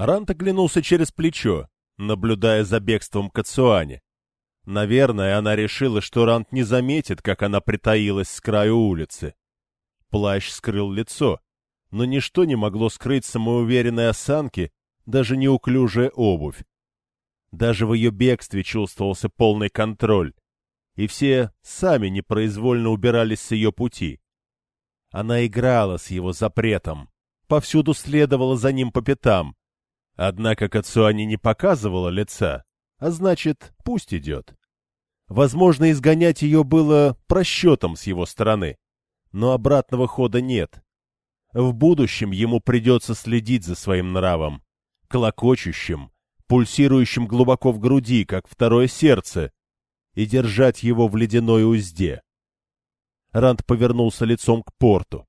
Рант оглянулся через плечо, наблюдая за бегством Кацуани. Наверное, она решила, что Рант не заметит, как она притаилась с краю улицы. Плащ скрыл лицо, но ничто не могло скрыть самоуверенной осанки, даже неуклюжая обувь. Даже в ее бегстве чувствовался полный контроль, и все сами непроизвольно убирались с ее пути. Она играла с его запретом, повсюду следовала за ним по пятам. Однако Кацуани не показывала лица, а значит, пусть идет. Возможно, изгонять ее было просчетом с его стороны, но обратного хода нет. В будущем ему придется следить за своим нравом, клокочущим, пульсирующим глубоко в груди, как второе сердце, и держать его в ледяной узде. Ранд повернулся лицом к порту.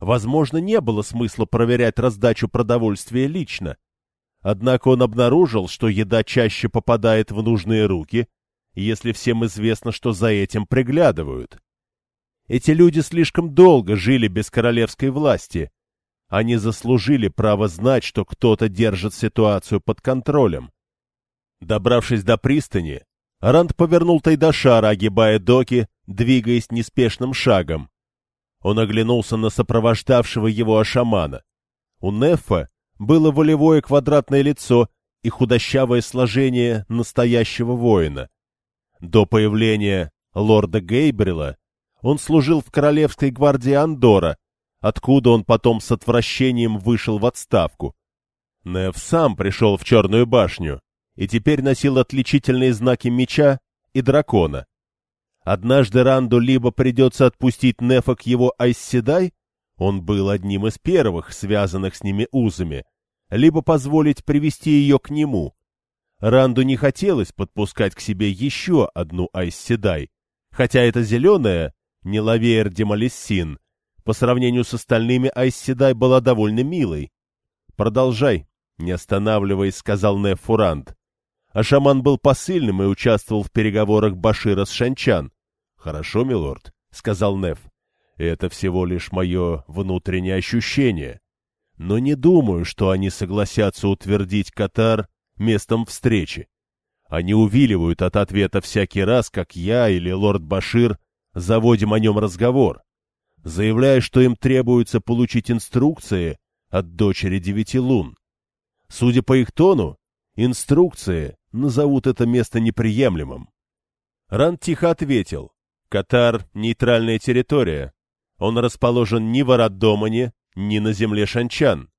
Возможно, не было смысла проверять раздачу продовольствия лично. Однако он обнаружил, что еда чаще попадает в нужные руки, если всем известно, что за этим приглядывают. Эти люди слишком долго жили без королевской власти. Они заслужили право знать, что кто-то держит ситуацию под контролем. Добравшись до пристани, Ранд повернул Тайдашара, огибая доки, двигаясь неспешным шагом. Он оглянулся на сопровождавшего его ашамана. У Нефа было волевое квадратное лицо и худощавое сложение настоящего воина. До появления лорда Гейбрила он служил в Королевской гвардии Андора, откуда он потом с отвращением вышел в отставку. Неф сам пришел в Черную башню и теперь носил отличительные знаки меча и дракона. Однажды Ранду либо придется отпустить Нефа к его Айсседай, он был одним из первых, связанных с ними узами, либо позволить привести ее к нему. Ранду не хотелось подпускать к себе еще одну Айсседай, хотя эта зеленая, не Лавеер Демалиссин, по сравнению с остальными Айсседай была довольно милой. «Продолжай», — не останавливаясь, сказал Неф Фурант. А шаман был посыльным и участвовал в переговорах Башира с Шанчан. «Хорошо, милорд», — сказал Неф. «Это всего лишь мое внутреннее ощущение. Но не думаю, что они согласятся утвердить Катар местом встречи. Они увиливают от ответа всякий раз, как я или лорд Башир заводим о нем разговор, заявляя, что им требуется получить инструкции от дочери девяти лун. Судя по их тону, инструкции назовут это место неприемлемым. Ранд тихо ответил. Катар — нейтральная территория. Он расположен ни в Араддомане, ни на земле Шанчан.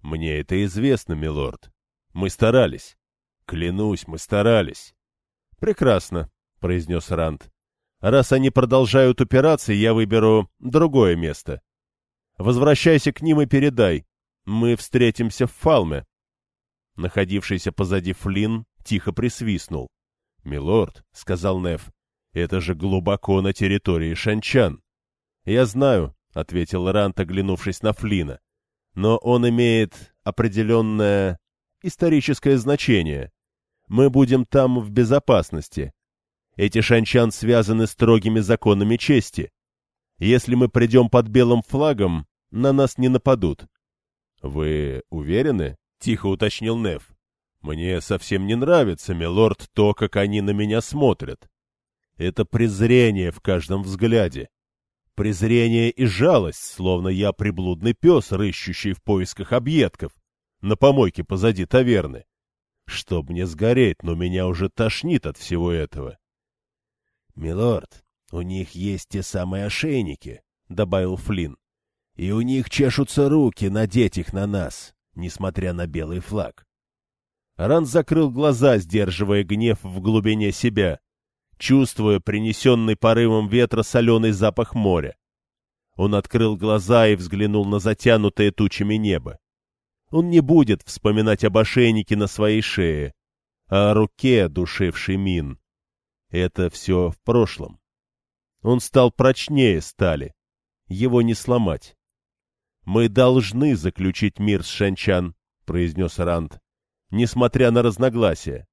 Мне это известно, милорд. Мы старались. Клянусь, мы старались. Прекрасно, — произнес Ранд. Раз они продолжают упираться, я выберу другое место. Возвращайся к ним и передай. Мы встретимся в Фалме. Находившийся позади Флинн тихо присвистнул. — Милорд, — сказал Неф, — это же глубоко на территории Шанчан. — Я знаю, — ответил Рант, оглянувшись на Флина. — Но он имеет определенное историческое значение. Мы будем там в безопасности. Эти шанчан связаны строгими законами чести. Если мы придем под белым флагом, на нас не нападут. — Вы уверены? — тихо уточнил Неф. — Мне совсем не нравится, милорд, то, как они на меня смотрят. Это презрение в каждом взгляде. Презрение и жалость, словно я приблудный пес, рыщущий в поисках объедков, на помойке позади таверны. Чтоб мне сгореть, но меня уже тошнит от всего этого. — Милорд, у них есть те самые ошейники, — добавил Флинн. — И у них чешутся руки надеть их на нас, несмотря на белый флаг. Ран закрыл глаза, сдерживая гнев в глубине себя, чувствуя принесенный порывом ветра соленый запах моря. Он открыл глаза и взглянул на затянутое тучами небо. Он не будет вспоминать об ошейнике на своей шее, а о руке, душившей мин. Это все в прошлом. Он стал прочнее стали. Его не сломать. «Мы должны заключить мир с Шанчан», — произнес Ранд, — «несмотря на разногласия».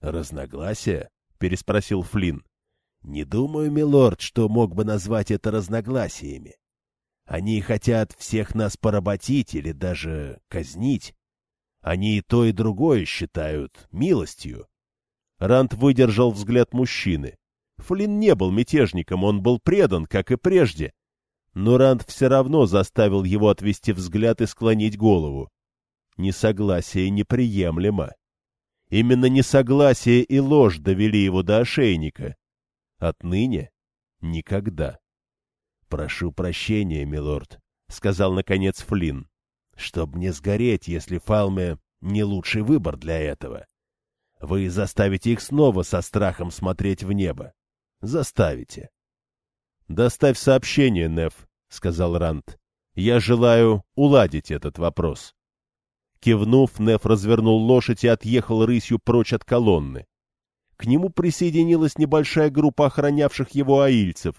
«Разногласия?» — переспросил Флинн. «Не думаю, милорд, что мог бы назвать это разногласиями. Они хотят всех нас поработить или даже казнить. Они и то, и другое считают милостью. Ранд выдержал взгляд мужчины. Флинн не был мятежником, он был предан, как и прежде. Но Ранд все равно заставил его отвести взгляд и склонить голову. Несогласие неприемлемо. Именно несогласие и ложь довели его до ошейника. Отныне никогда. — Прошу прощения, милорд, — сказал наконец Флинн, — чтоб не сгореть, если Фалме не лучший выбор для этого. Вы заставите их снова со страхом смотреть в небо. Заставите. — Доставь сообщение, Неф, — сказал Рант. — Я желаю уладить этот вопрос. Кивнув, Неф развернул лошадь и отъехал рысью прочь от колонны. К нему присоединилась небольшая группа охранявших его аильцев.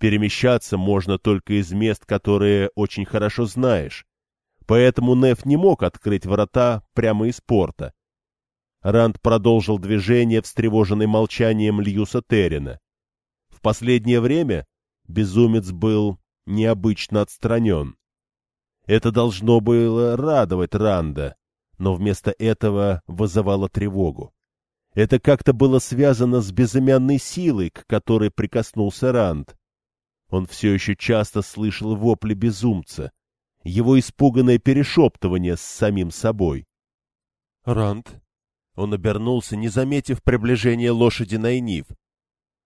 Перемещаться можно только из мест, которые очень хорошо знаешь. Поэтому Неф не мог открыть врата прямо из порта. Ранд продолжил движение, встревоженный молчанием Льюса Террина. В последнее время безумец был необычно отстранен. Это должно было радовать Ранда, но вместо этого вызывало тревогу. Это как-то было связано с безымянной силой, к которой прикоснулся Ранд. Он все еще часто слышал вопли безумца, его испуганное перешептывание с самим собой. — Ранд, он обернулся, не заметив приближения лошади Найнив.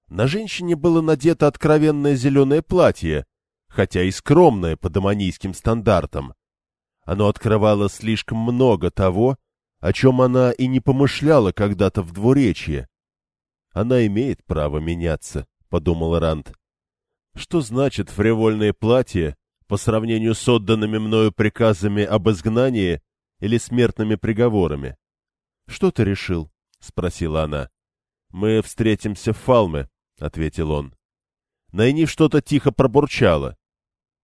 На женщине было надето откровенное зеленое платье, хотя и скромное по доманийским стандартам. Оно открывало слишком много того, о чем она и не помышляла когда-то в двуречье. «Она имеет право меняться», — подумал Ранд. «Что значит фривольное платье по сравнению с отданными мною приказами об изгнании или смертными приговорами?» Что ты решил? — спросила она. — Мы встретимся в Фалме, — ответил он. Найнив что-то тихо пробурчала. —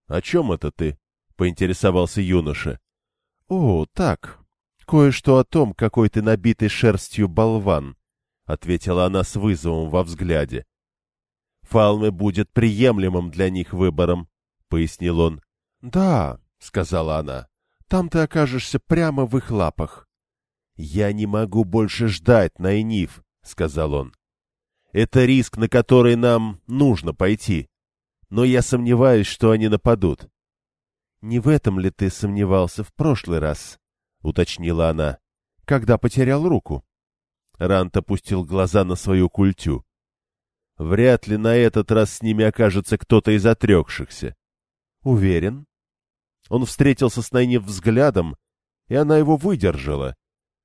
О чем это ты? — поинтересовался юноша. — О, так. Кое-что о том, какой ты набитый шерстью болван, — ответила она с вызовом во взгляде. — Фалме будет приемлемым для них выбором, — пояснил он. — Да, — сказала она, — там ты окажешься прямо в их лапах. «Я не могу больше ждать, Найниф», — сказал он. «Это риск, на который нам нужно пойти. Но я сомневаюсь, что они нападут». «Не в этом ли ты сомневался в прошлый раз?» — уточнила она. «Когда потерял руку?» Рант опустил глаза на свою культю. «Вряд ли на этот раз с ними окажется кто-то из отрекшихся». «Уверен?» Он встретился с Найниф взглядом, и она его выдержала,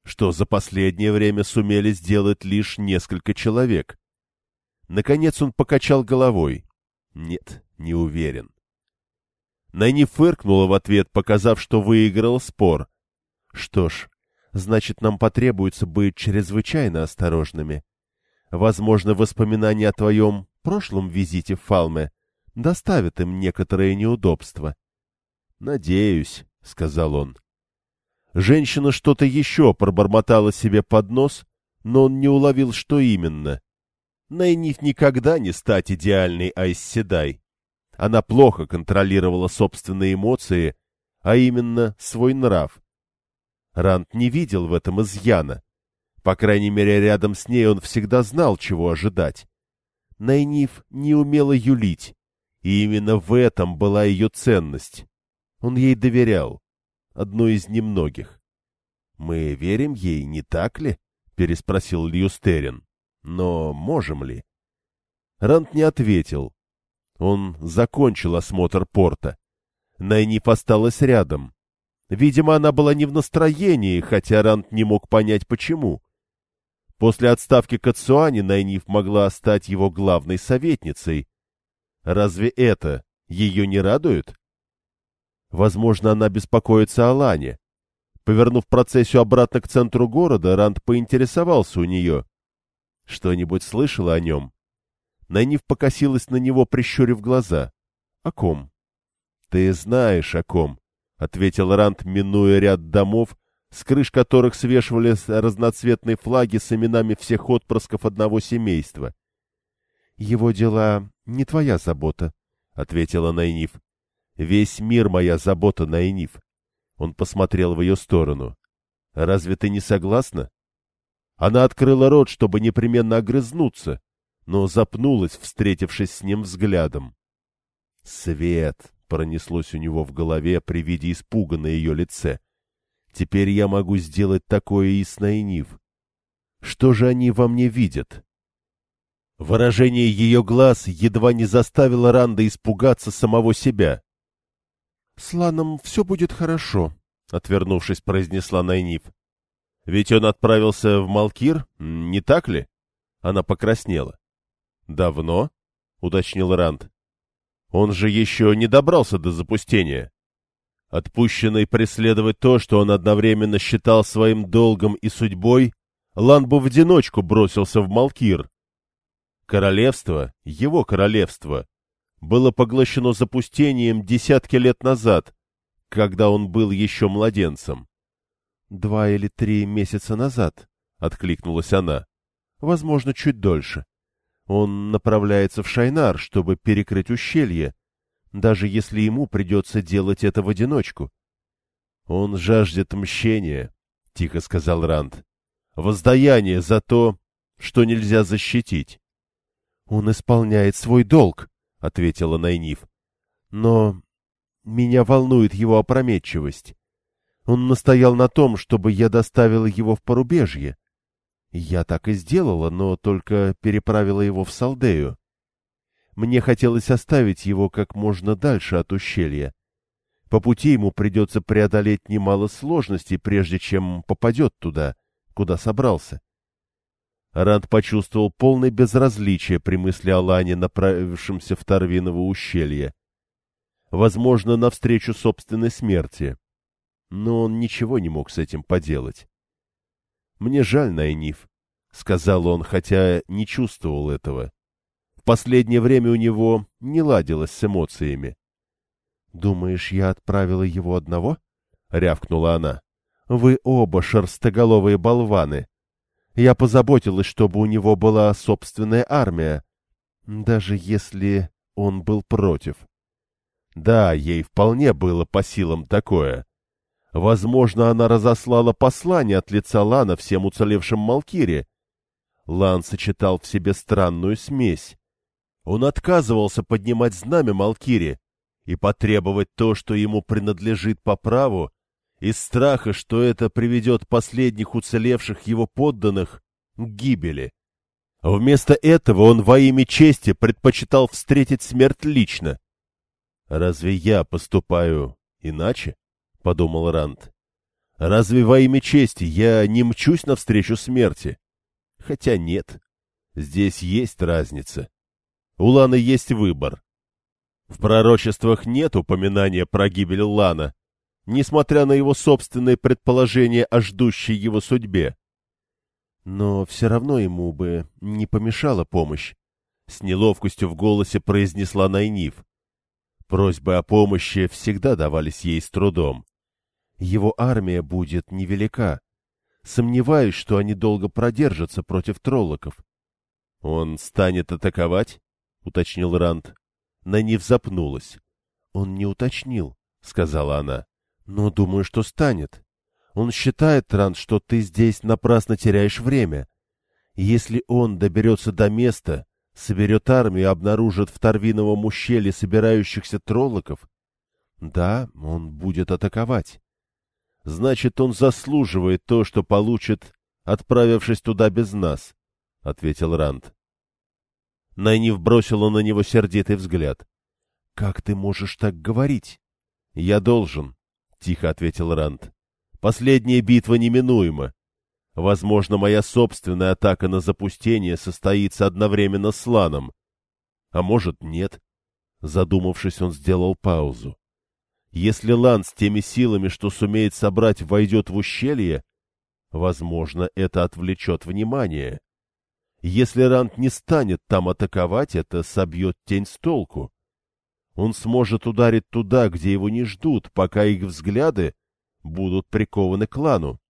что за последнее время сумели сделать лишь несколько человек. Наконец он покачал головой. Нет, не уверен. Найни фыркнула в ответ, показав, что выиграл спор. Что ж, значит, нам потребуется быть чрезвычайно осторожными. Возможно, воспоминания о твоем прошлом визите в Фалме доставят им некоторые неудобства. — Надеюсь, — сказал он. Женщина что-то еще пробормотала себе под нос, но он не уловил, что именно. Найниф никогда не стать идеальной Айсседай. Она плохо контролировала собственные эмоции, а именно свой нрав. Рант не видел в этом изъяна. По крайней мере, рядом с ней он всегда знал, чего ожидать. Найниф не умела юлить, и именно в этом была ее ценность. Он ей доверял одной из немногих. «Мы верим ей, не так ли?» — переспросил Льюстерин. «Но можем ли?» Рант не ответил. Он закончил осмотр порта. Найниф осталась рядом. Видимо, она была не в настроении, хотя Рант не мог понять, почему. После отставки Кацуани Найниф могла стать его главной советницей. Разве это ее не радует? Возможно, она беспокоится о Лане. Повернув процессию обратно к центру города, Ранд поинтересовался у нее. Что-нибудь слышала о нем? Найниф покосилась на него, прищурив глаза. — О ком? — Ты знаешь, о ком, — ответил Ранд, минуя ряд домов, с крыш которых свешивались разноцветные флаги с именами всех отпрысков одного семейства. — Его дела не твоя забота, — ответила Найниф. Весь мир моя забота, Найниф. Он посмотрел в ее сторону. Разве ты не согласна? Она открыла рот, чтобы непременно огрызнуться, но запнулась, встретившись с ним взглядом. «Свет!» — пронеслось у него в голове при виде испуга на ее лице. «Теперь я могу сделать такое и с Найнив. Что же они во мне видят?» Выражение ее глаз едва не заставило Ранда испугаться самого себя. — С Ланом все будет хорошо, — отвернувшись, произнесла Найниф. — Ведь он отправился в Малкир, не так ли? Она покраснела. — Давно? — уточнил Ранд. — Он же еще не добрался до запустения. Отпущенный преследовать то, что он одновременно считал своим долгом и судьбой, Лан бы в одиночку бросился в Малкир, Королевство, его королевство, было поглощено запустением десятки лет назад, когда он был еще младенцем. — Два или три месяца назад, — откликнулась она. — Возможно, чуть дольше. Он направляется в Шайнар, чтобы перекрыть ущелье, даже если ему придется делать это в одиночку. — Он жаждет мщения, — тихо сказал Ранд. — Воздаяние за то, что нельзя защитить. «Он исполняет свой долг», — ответила Найниф. «Но меня волнует его опрометчивость. Он настоял на том, чтобы я доставила его в порубежье. Я так и сделала, но только переправила его в Салдею. Мне хотелось оставить его как можно дальше от ущелья. По пути ему придется преодолеть немало сложностей, прежде чем попадет туда, куда собрался. Ранд почувствовал полное безразличие при мысли о Лане, направившемся в Торвиново ущелье. Возможно, навстречу собственной смерти. Но он ничего не мог с этим поделать. «Мне жаль, Найниф», — сказал он, хотя не чувствовал этого. В последнее время у него не ладилось с эмоциями. «Думаешь, я отправила его одного?» — рявкнула она. «Вы оба шерстоголовые болваны!» Я позаботилась, чтобы у него была собственная армия, даже если он был против. Да, ей вполне было по силам такое. Возможно, она разослала послание от лица Лана всем уцелевшим Малкире. Лан сочетал в себе странную смесь. Он отказывался поднимать знамя Малкире и потребовать то, что ему принадлежит по праву, из страха, что это приведет последних уцелевших его подданных к гибели. Вместо этого он во имя чести предпочитал встретить смерть лично. «Разве я поступаю иначе?» — подумал Ранд. «Разве во имя чести я не мчусь навстречу смерти? Хотя нет, здесь есть разница. У Лана есть выбор. В пророчествах нет упоминания про гибель Лана, несмотря на его собственные предположения о ждущей его судьбе. Но все равно ему бы не помешала помощь. С неловкостью в голосе произнесла Найниф. Просьбы о помощи всегда давались ей с трудом. Его армия будет невелика. Сомневаюсь, что они долго продержатся против троллоков. — Он станет атаковать? — уточнил Ранд. Найниф запнулась. — Он не уточнил, — сказала она. Но думаю, что станет. Он считает, Транс, что ты здесь напрасно теряешь время. Если он доберется до места, соберет армию и обнаружит в Торвиновом ущелье собирающихся троллоков, да, он будет атаковать. Значит, он заслуживает то, что получит, отправившись туда без нас, — ответил Ранд. Найнив бросила на него сердитый взгляд. — Как ты можешь так говорить? — Я должен, — тихо ответил Ранд. «Последняя битва неминуема. Возможно, моя собственная атака на запустение состоится одновременно с Ланом. А может, нет?» Задумавшись, он сделал паузу. «Если Лан с теми силами, что сумеет собрать, войдет в ущелье, возможно, это отвлечет внимание. Если Ранд не станет там атаковать, это собьет тень с толку. Он сможет ударить туда, где его не ждут, пока их взгляды будут прикованы к клану.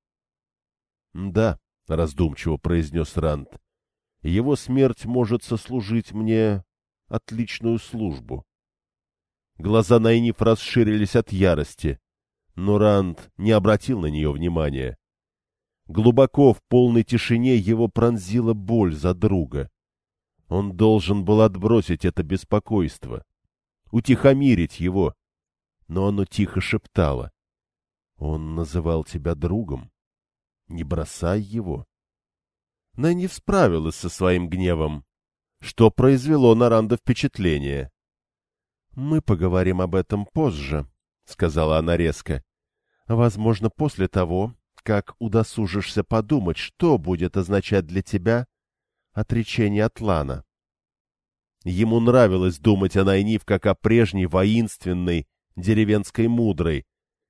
— Да, — раздумчиво произнес Ранд, — его смерть может сослужить мне отличную службу. Глаза Найниф расширились от ярости, но Ранд не обратил на нее внимания. Глубоко в полной тишине его пронзила боль за друга. Он должен был отбросить это беспокойство, утихомирить его, но оно тихо шептало. Он называл тебя другом. Не бросай его. Нэнни справилась со своим гневом, что произвело на Ранда впечатление. — Мы поговорим об этом позже, — сказала она резко. — Возможно, после того, как удосужишься подумать, что будет означать для тебя отречение от Лана. Ему нравилось думать о Найниф как о прежней воинственной деревенской мудрой,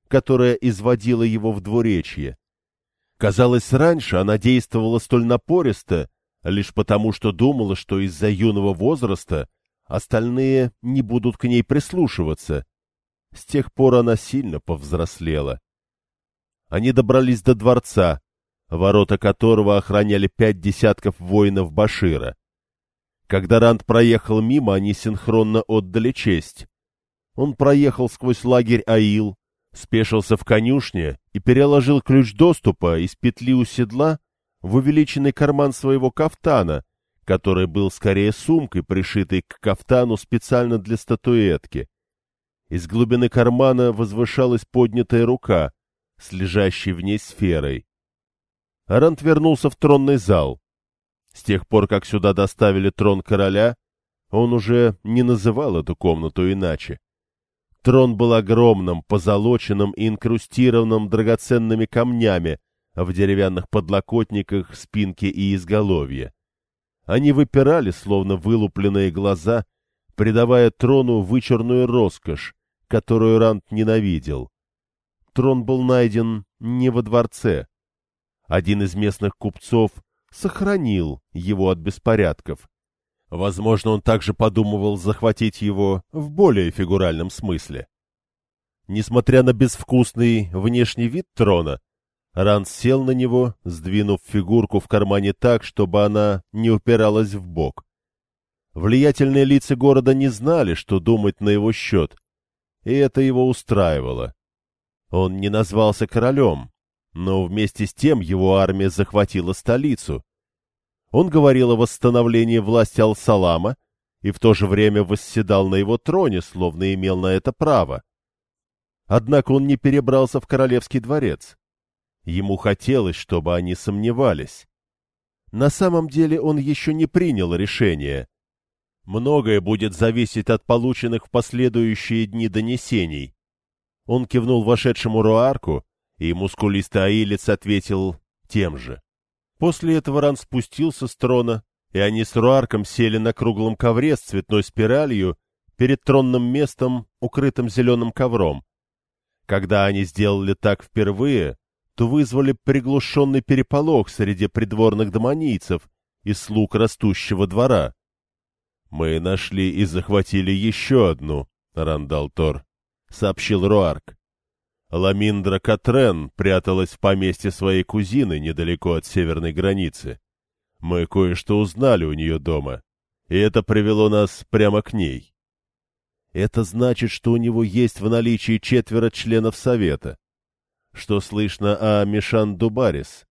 которая изводила его в двуречье. Казалось, раньше она действовала столь напористо, лишь потому, что думала, что из-за юного возраста остальные не будут к ней прислушиваться. С тех пор она сильно повзрослела. Они добрались до дворца, ворота которого охраняли пять десятков воинов Башира. Когда Ранд проехал мимо, они синхронно отдали честь. Он проехал сквозь лагерь Аил, спешился в конюшне и переложил ключ доступа из петли у седла в увеличенный карман своего кафтана, который был скорее сумкой, пришитой к кафтану специально для статуэтки. Из глубины кармана возвышалась поднятая рука с лежащей в ней сферой. Арант вернулся в тронный зал. С тех пор, как сюда доставили трон короля, он уже не называл эту комнату иначе. Трон был огромным, позолоченным и инкрустированным драгоценными камнями в деревянных подлокотниках, спинке и изголовье. Они выпирали, словно вылупленные глаза, придавая трону вычурную роскошь, которую Рант ненавидел. Трон был найден не во дворце. Один из местных купцов сохранил его от беспорядков. Возможно, он также подумывал захватить его в более фигуральном смысле. Несмотря на безвкусный внешний вид трона, Ранс сел на него, сдвинув фигурку в кармане так, чтобы она не упиралась в бок. Влиятельные лица города не знали, что думать на его счет, и это его устраивало. Он не назвался королем, но вместе с тем его армия захватила столицу. Он говорил о восстановлении власти Ал-Салама и в то же время восседал на его троне, словно имел на это право. Однако он не перебрался в королевский дворец. Ему хотелось, чтобы они сомневались. На самом деле он еще не принял решение. Многое будет зависеть от полученных в последующие дни донесений. Он кивнул вошедшему Руарку, и мускулистый аилец ответил тем же. После этого Ран спустился с трона, и они с Руарком сели на круглом ковре с цветной спиралью перед тронным местом, укрытым зеленым ковром. Когда они сделали так впервые, то вызвали приглушенный переполох среди придворных домонийцев и слуг растущего двора. — Мы нашли и захватили еще одну, Рандал Тор, — сообщил Руарк. Ламиндра Катрен пряталась в поместье своей кузины недалеко от северной границы. Мы кое-что узнали у нее дома, и это привело нас прямо к ней. Это значит, что у него есть в наличии четверо членов Совета. Что слышно о Мишан Дубарис?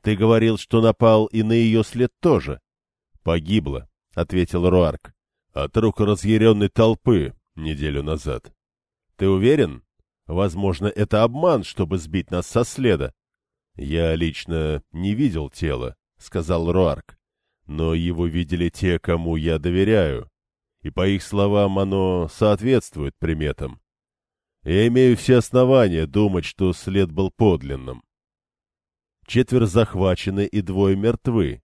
Ты говорил, что напал и на ее след тоже. — Погибла, — ответил Руарк, — от рук разъяренной толпы неделю назад. — Ты уверен? Возможно, это обман, чтобы сбить нас со следа. — Я лично не видел тела, — сказал Руарк, — но его видели те, кому я доверяю, и, по их словам, оно соответствует приметам. Я имею все основания думать, что след был подлинным. Четверо захвачены и двое мертвы.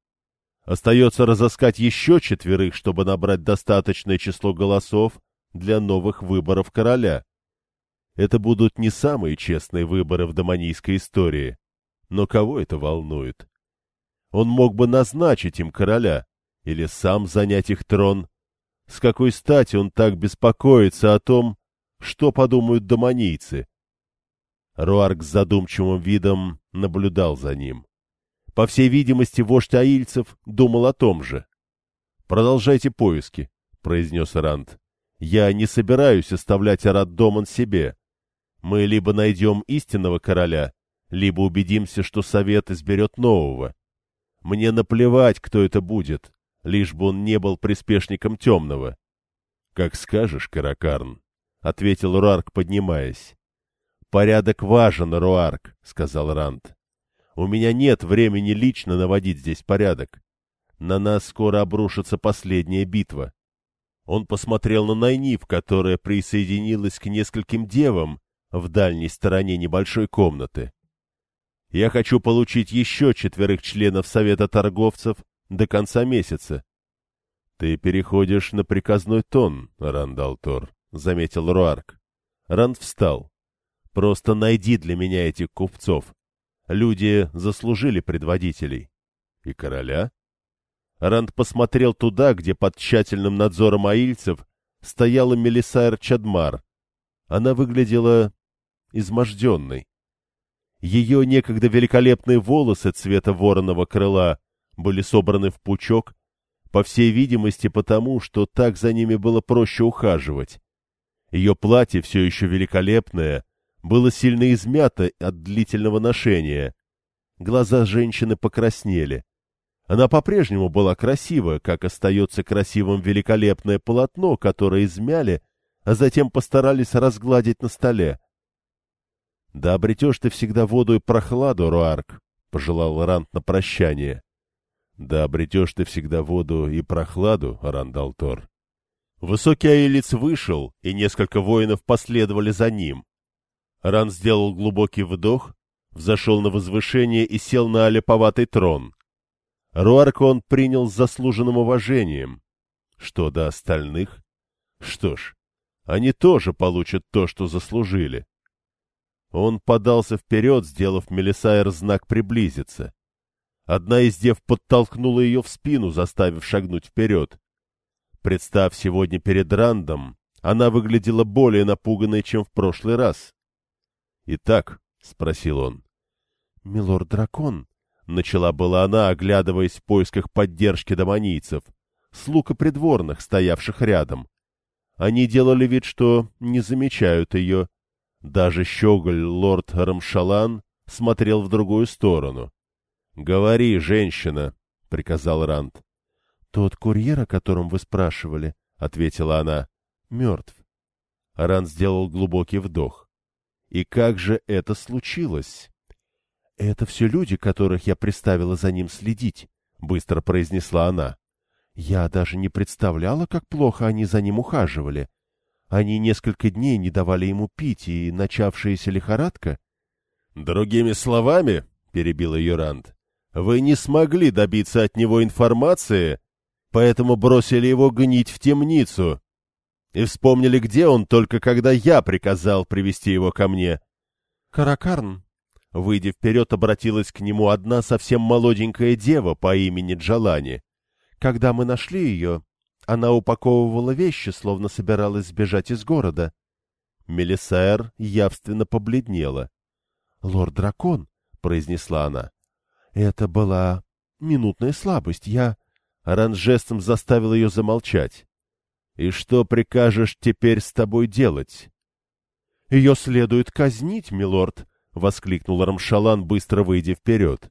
Остается разыскать еще четверых, чтобы набрать достаточное число голосов для новых выборов короля. Это будут не самые честные выборы в доманийской истории. Но кого это волнует? Он мог бы назначить им короля или сам занять их трон. С какой стати он так беспокоится о том, что подумают доманийцы? Руарк с задумчивым видом наблюдал за ним. По всей видимости, вождь аильцев думал о том же. «Продолжайте поиски», — произнес Ранд. «Я не собираюсь оставлять Арат Доман себе. Мы либо найдем истинного короля, либо убедимся, что совет изберет нового. Мне наплевать, кто это будет, лишь бы он не был приспешником темного. — Как скажешь, Каракарн, — ответил Руарк, поднимаясь. — Порядок важен, Руарк, — сказал Ранд. — У меня нет времени лично наводить здесь порядок. На нас скоро обрушится последняя битва. Он посмотрел на Найниф, которая присоединилась к нескольким девам в дальней стороне небольшой комнаты. Я хочу получить еще четверых членов Совета торговцев до конца месяца. — Ты переходишь на приказной тон, Рандалтор, — заметил Руарк. Ранд встал. — Просто найди для меня этих купцов. Люди заслужили предводителей. — И короля? Ранд посмотрел туда, где под тщательным надзором аильцев стояла Мелисайр Чадмар. Она выглядела изможденной. Ее некогда великолепные волосы цвета вороного крыла были собраны в пучок, по всей видимости потому, что так за ними было проще ухаживать. Ее платье, все еще великолепное, было сильно измято от длительного ношения. Глаза женщины покраснели. Она по-прежнему была красива, как остается красивым великолепное полотно, которое измяли, а затем постарались разгладить на столе. — Да обретешь ты всегда воду и прохладу, Руарк, — пожелал Ранд на прощание. — Да обретешь ты всегда воду и прохладу, Рандалтор. Высокий аэлиц вышел, и несколько воинов последовали за ним. Ран сделал глубокий вдох, взошел на возвышение и сел на олеповатый трон. Руарка он принял с заслуженным уважением. Что до остальных? Что ж, они тоже получат то, что заслужили. Он подался вперед, сделав Мелисайр знак приблизиться. Одна из дев подтолкнула ее в спину, заставив шагнуть вперед. Представ сегодня перед Рандом, она выглядела более напуганной, чем в прошлый раз. — Итак, — спросил он. — Милорд-дракон, — начала была она, оглядываясь в поисках поддержки домонийцев, слуг и придворных, стоявших рядом. Они делали вид, что не замечают ее, даже щеголь лорд Рамшалан смотрел в другую сторону. — Говори, женщина, — приказал Ранд. — Тот курьер, о котором вы спрашивали, — ответила она, — мертв. Ранд сделал глубокий вдох. — И как же это случилось? — Это все люди, которых я приставила за ним следить, — быстро произнесла она. Я даже не представляла, как плохо они за ним ухаживали. Они несколько дней не давали ему пить, и начавшаяся лихорадка... — Другими словами, — перебил ее Ранд, — вы не смогли добиться от него информации, поэтому бросили его гнить в темницу. И вспомнили, где он, только когда я приказал привести его ко мне. — Каракарн, выйдя вперед, обратилась к нему одна совсем молоденькая дева по имени Джалани. Когда мы нашли ее, она упаковывала вещи, словно собиралась сбежать из города. Мелисаэр явственно побледнела. — Лорд-дракон, — произнесла она, — это была минутная слабость. Я... Ран жестом заставил ее замолчать. — И что прикажешь теперь с тобой делать? — Ее следует казнить, милорд, — воскликнул Рамшалан, быстро выйдя вперед.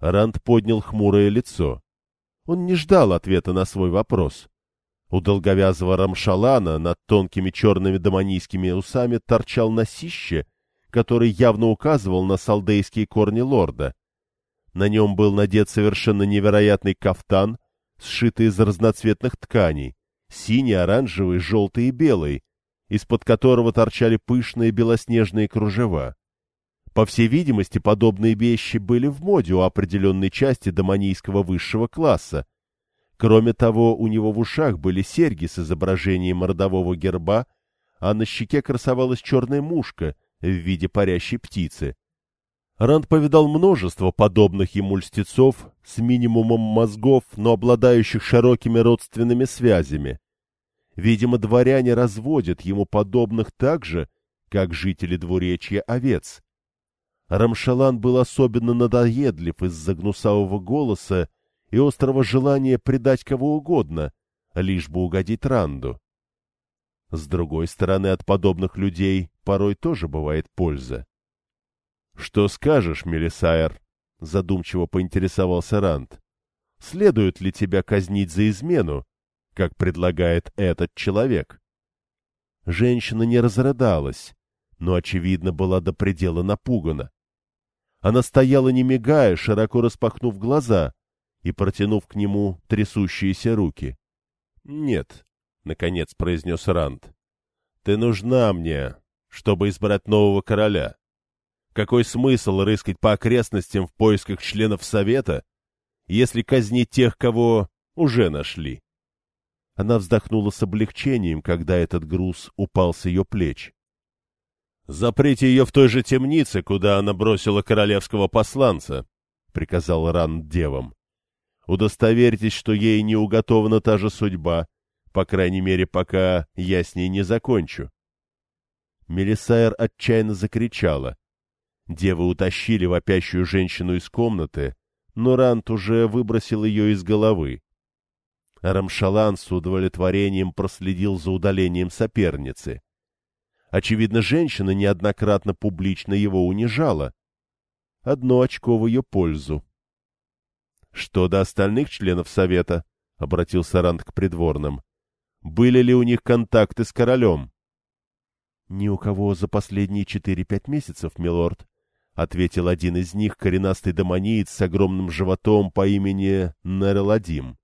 Ранд поднял хмурое лицо. Он не ждал ответа на свой вопрос. У долговязого рамшалана над тонкими черными доманийскими усами торчал носище, который явно указывал на салдейские корни лорда. На нем был надет совершенно невероятный кафтан, сшитый из разноцветных тканей, синий, оранжевый, желтый и белый, из-под которого торчали пышные белоснежные кружева. По всей видимости, подобные вещи были в моде у определенной части доманийского высшего класса, Кроме того, у него в ушах были серьги с изображением родового герба, а на щеке красовалась черная мушка в виде парящей птицы. Ранд повидал множество подобных ему льстецов с минимумом мозгов, но обладающих широкими родственными связями. Видимо, дворяне разводят ему подобных так же, как жители двуречья овец. Рамшалан был особенно надоедлив из-за гнусавого голоса и острого желания предать кого угодно, лишь бы угодить Ранду. С другой стороны, от подобных людей порой тоже бывает польза. Что скажешь, Мелисайр? Задумчиво поинтересовался Ранд. Следует ли тебя казнить за измену, как предлагает этот человек? Женщина не разрыдалась, но, очевидно, была до предела напугана. Она стояла, не мигая, широко распахнув глаза и протянув к нему трясущиеся руки. — Нет, — наконец произнес Ранд, — ты нужна мне, чтобы избрать нового короля. Какой смысл рыскать по окрестностям в поисках членов Совета, если казнить тех, кого уже нашли? Она вздохнула с облегчением, когда этот груз упал с ее плеч. «Заприте ее в той же темнице, куда она бросила королевского посланца», — приказал Ран девам. «Удостоверьтесь, что ей не уготована та же судьба, по крайней мере, пока я с ней не закончу». Мелисайр отчаянно закричала. Девы утащили вопящую женщину из комнаты, но Рант уже выбросил ее из головы. Рамшалан с удовлетворением проследил за удалением соперницы. Очевидно, женщина неоднократно публично его унижала. Одно очко в ее пользу. — Что до остальных членов Совета? — обратился Ранд к придворным. — Были ли у них контакты с королем? — Ни у кого за последние четыре-пять месяцев, милорд, — ответил один из них, коренастый домониец с огромным животом по имени Нереладим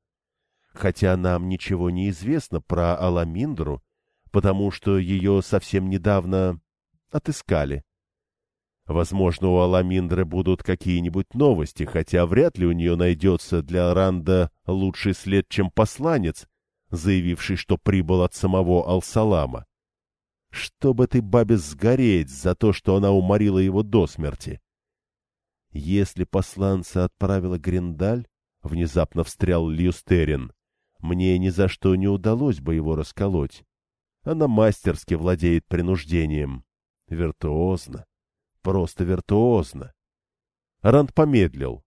хотя нам ничего не известно про Аламиндру, потому что ее совсем недавно отыскали. Возможно, у Аламиндры будут какие-нибудь новости, хотя вряд ли у нее найдется для Ранда лучший след, чем посланец, заявивший, что прибыл от самого Алсалама. Чтобы ты, бабе, сгореть за то, что она уморила его до смерти. Если посланца отправила Гриндаль, — внезапно встрял Льюстерин, мне ни за что не удалось бы его расколоть. Она мастерски владеет принуждением. Виртуозно. Просто виртуозно. Ранд помедлил.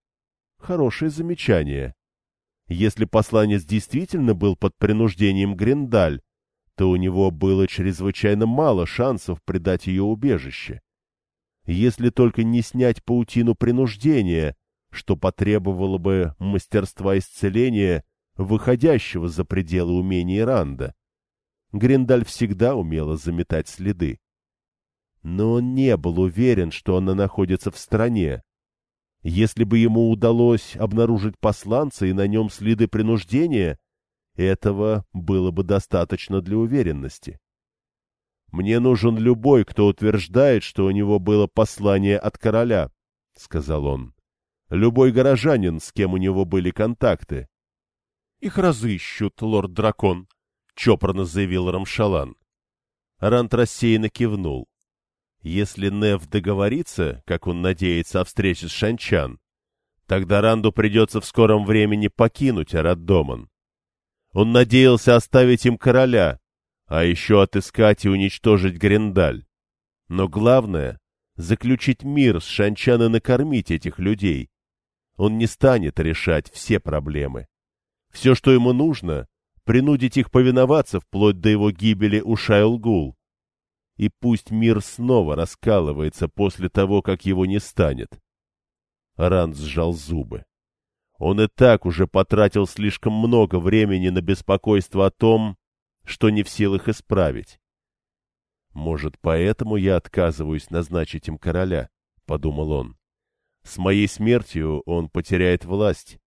Хорошее замечание. Если посланец действительно был под принуждением Гриндаль, то у него было чрезвычайно мало шансов предать ее убежище. Если только не снять паутину принуждения, что потребовало бы мастерства исцеления выходящего за пределы умений Ранда. Гриндаль всегда умела заметать следы. Но он не был уверен, что она находится в стране. Если бы ему удалось обнаружить посланца и на нем следы принуждения, этого было бы достаточно для уверенности. «Мне нужен любой, кто утверждает, что у него было послание от короля», — сказал он. «Любой горожанин, с кем у него были контакты. Их разыщут, лорд-дракон, — чопорно заявил Рамшалан. Рант рассеянно кивнул. Если Нев договорится, как он надеется, о встрече с Шанчан, тогда Ранду придется в скором времени покинуть Араддоман. Он надеялся оставить им короля, а еще отыскать и уничтожить Гриндаль. Но главное — заключить мир с Шанчан и накормить этих людей. Он не станет решать все проблемы. Все, что ему нужно, принудить их повиноваться вплоть до его гибели у Шайлгул. И пусть мир снова раскалывается после того, как его не станет. Ранд сжал зубы. Он и так уже потратил слишком много времени на беспокойство о том, что не в силах исправить. «Может, поэтому я отказываюсь назначить им короля?» — подумал он. «С моей смертью он потеряет власть,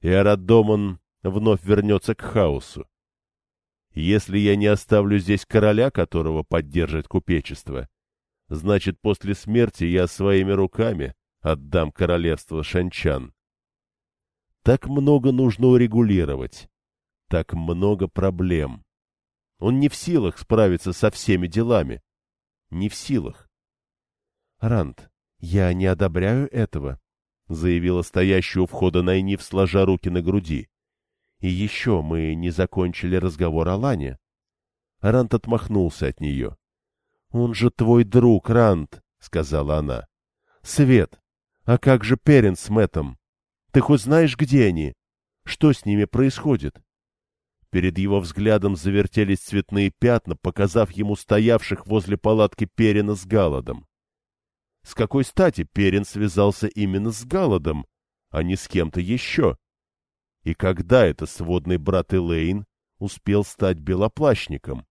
и Арадоман вновь вернется к хаосу. Если я не оставлю здесь короля, которого поддержит купечество, значит, после смерти я своими руками отдам королевство Шанчан. Так много нужно урегулировать, так много проблем. Он не в силах справиться со всеми делами. Не в силах. — Ранд, я не одобряю этого, — заявила стоящая у входа Найниф, сложа руки на груди. И еще мы не закончили разговор о Лане. Рант отмахнулся от нее. — Он же твой друг, Рант, — сказала она. — Свет, а как же Перин с Мэттом? Ты хоть знаешь, где они? Что с ними происходит? Перед его взглядом завертелись цветные пятна, показав ему стоявших возле палатки Перина с Галадом. С какой стати Перин связался именно с Галадом, а не с кем-то еще? И когда это сводный брат Элейн успел стать белоплащником?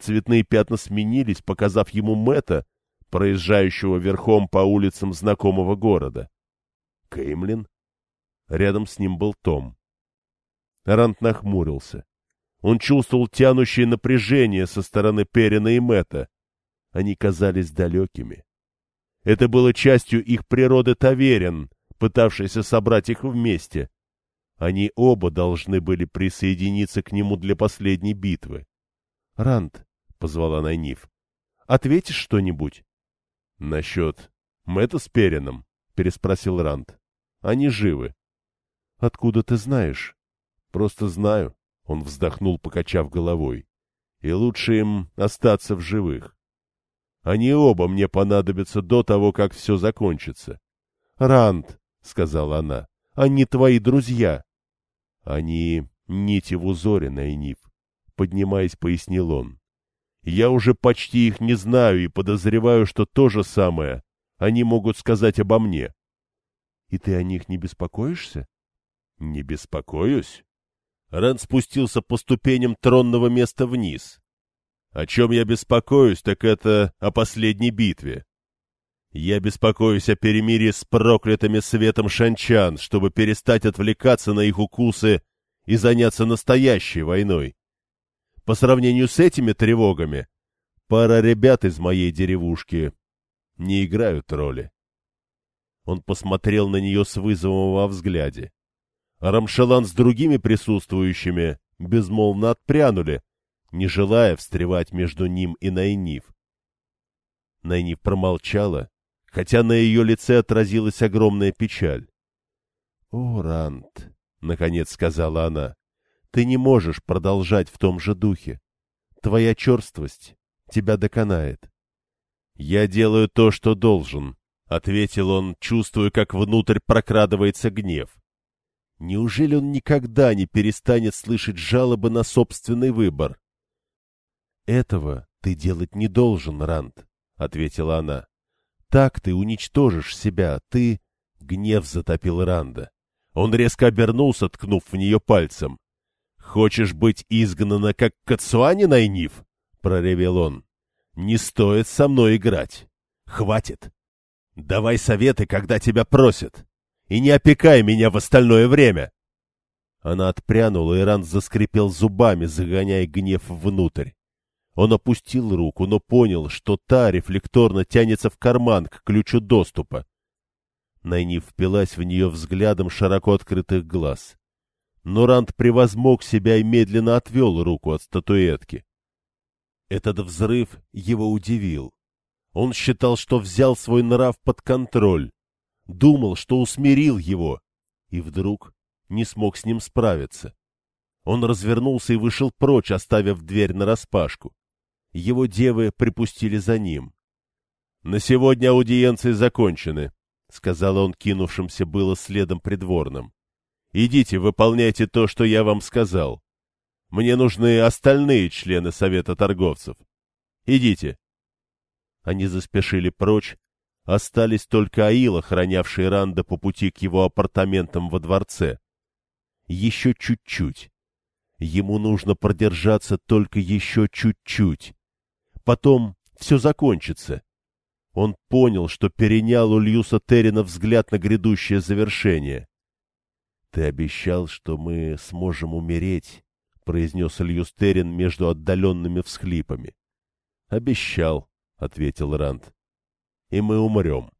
Цветные пятна сменились, показав ему Мэтта, проезжающего верхом по улицам знакомого города. Кеймлин? Рядом с ним был Том. Рант нахмурился. Он чувствовал тянущее напряжение со стороны Перина и Мэтта. Они казались далекими. Это было частью их природы таверен, пытавшейся собрать их вместе. Они оба должны были присоединиться к нему для последней битвы. — Ранд, — позвала Найниф, — ответишь что-нибудь? — Насчет Мэтта с Перином? — переспросил Ранд. — Они живы. — Откуда ты знаешь? — Просто знаю. Он вздохнул, покачав головой. И лучше им остаться в живых. Они оба мне понадобятся до того, как все закончится. — Ранд, — сказала она, — они твои друзья. — Они нити в узоре, Найниф, — поднимаясь, пояснил он. Я уже почти их не знаю и подозреваю, что то же самое они могут сказать обо мне. — И ты о них не беспокоишься? — Не беспокоюсь. Рен спустился по ступеням тронного места вниз. О чем я беспокоюсь, так это о последней битве. Я беспокоюсь о перемирии с проклятыми светом шанчан, чтобы перестать отвлекаться на их укусы и заняться настоящей войной. По сравнению с этими тревогами, пара ребят из моей деревушки не играют роли. Он посмотрел на нее с вызовом во взгляде. Рамшалан с другими присутствующими безмолвно отпрянули, не желая встревать между ним и Найниф. Найниф промолчала, хотя на ее лице отразилась огромная печаль. — О, Рант, — наконец сказала она, — ты не можешь продолжать в том же духе. Твоя черствость тебя доконает. — Я делаю то, что должен, — ответил он, чувствуя, как внутрь прокрадывается гнев. Неужели он никогда не перестанет слышать жалобы на собственный выбор? — Этого ты делать не должен, Ранд, — ответила она. — Так ты уничтожишь себя, ты... Гнев затопил Ранда. Он резко обернулся, ткнув в нее пальцем. — Хочешь быть изгнана, как Кацуани Найниф? — проревел он. — Не стоит со мной играть. Хватит. Давай советы, когда тебя просят и не опекай меня в остальное время!» Она отпрянула, и Ранд заскрипел зубами, загоняя гнев внутрь. Он опустил руку, но понял, что та рефлекторно тянется в карман к ключу доступа. Найни впилась в нее взглядом широко открытых глаз. Но Ранд превозмог себя и медленно отвел руку от статуэтки. Этот взрыв его удивил. Он считал, что взял свой нрав под контроль, думал, что усмирил его, и вдруг не смог с ним справиться. Он развернулся и вышел прочь, оставив дверь нараспашку. Его девы припустили за ним. — На сегодня аудиенции закончены, — сказал он кинувшимся было следом придворным. — Идите, выполняйте то, что я вам сказал. Мне нужны остальные члены Совета торговцев. Идите. Они заспешили прочь, Остались только Аила, хранявшие Ранда по пути к его апартаментам во дворце. Еще чуть-чуть. Ему нужно продержаться только еще чуть-чуть. Потом все закончится. Он понял, что перенял у Льюса Террина взгляд на грядущее завершение. — Ты обещал, что мы сможем умереть, — произнес Льюс Террин между отдаленными всхлипами. — Обещал, — ответил Ранд и мы умрем.